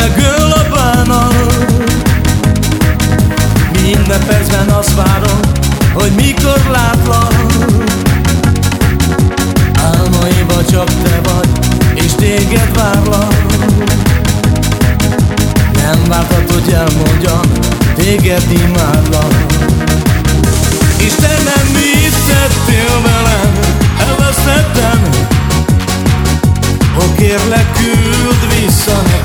megöl a bánat. Minden percben azt várom, hogy mikor látlak. Álmaiba csak te vagy, és téged várlak. Nem vártad, hogy elmondjam, téged imádlak. Istenem, mit tettél velem? Elvesztettem. Ó, kérlek, küld vissza. nekem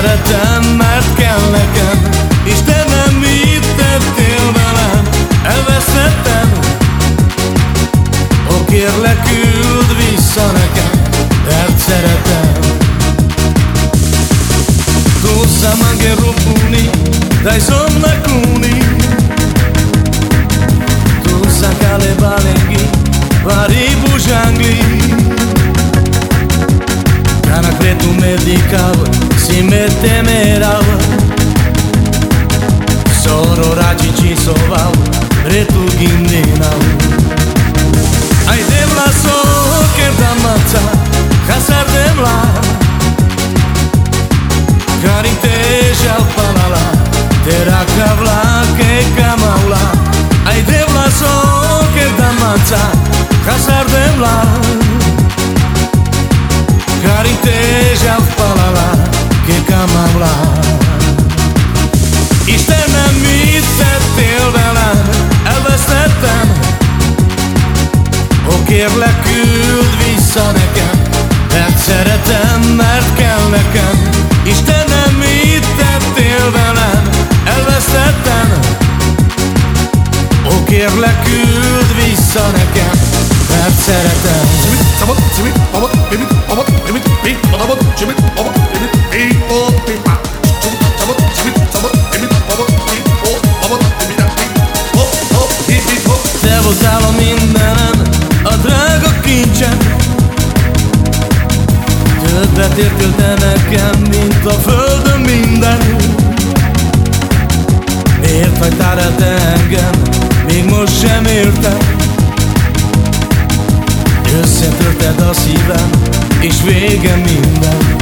szeretem, mert kell nekem Istenem, mit tettél velem? Elvesztettem Ó, kérlek, küld vissza nekem Mert szeretem. Tu sa manche rupuni Dai somna cuni le balenghi, vari bujangli me dicaba, si me temeraba Sorora sovau, retu gindinau Haidem la soccer da mața, ca să ardem la. Carinteja palala, tera cavla, che camaula Haidem la soccer da mața, ca să ardem la. Carinteja falala que camabla Istenem mit tettél velem, elvesztettem. Ó kérlek küld vissza nekem, mert szeretem, mert kell nekem. Istenem mit tettél velem, elvesztettem. Ó kérlek küld vissza nekem, mert szeretem Te voltál a mindenem, a drága kincsem Többet értél te nekem, mint a földön minden Miért hagytál el te engem, még most sem értem Összetörted a szívem, és vége minden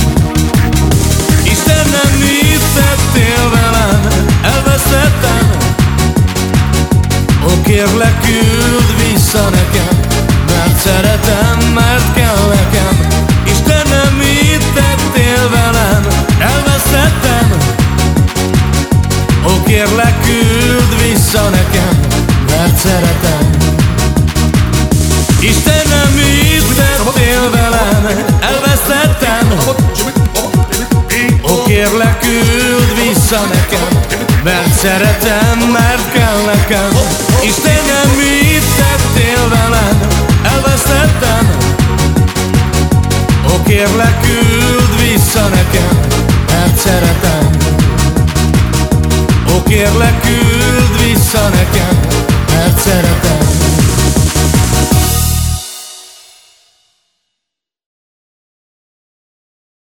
Istenem, mit tettél velem? Elvesztettem Ó, kérlek, küld vissza nekem Mert szeretem, mert kell nekem Istenem, mit tettél velem? Elvesztettem Ó, kérlek, küld vissza nekem Mert szeretem Istenem, vissza nekem Mert szeretem, mert kell nekem. Istenem, mit tettél velem? Elvesztettem. Ó, kérlek, küld vissza nekem Mert szeretem. Ó, kérlek, küld vissza nekem Mert szeretem